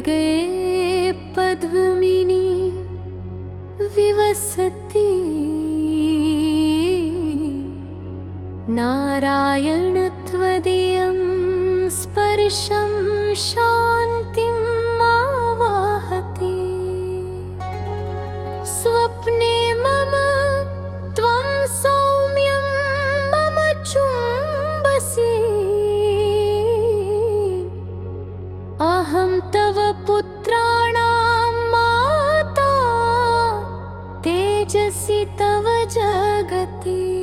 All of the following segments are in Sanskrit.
गए पद्मिनी विवसति। नारायणत्वदीयं स्पर्शं शान्ति। जगति।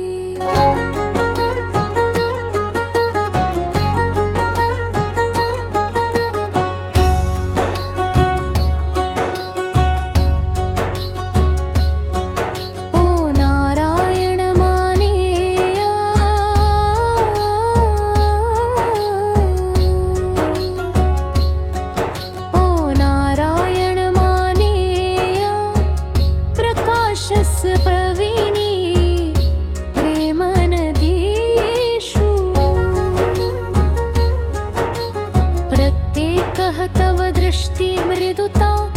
vestir-me redutal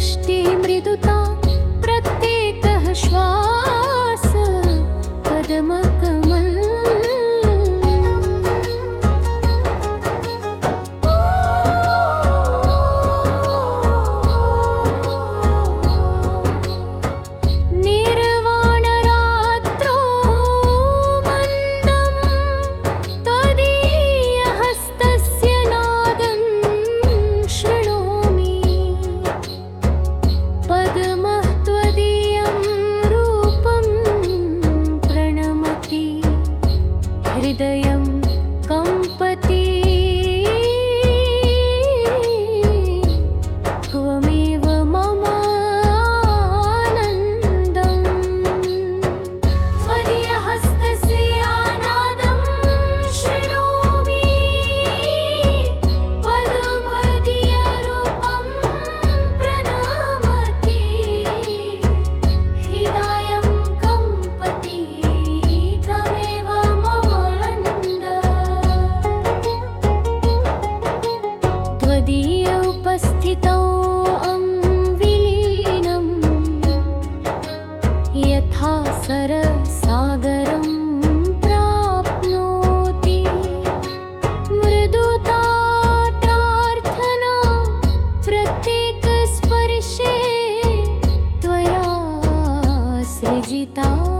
दृष्टि मृदुता acreditar.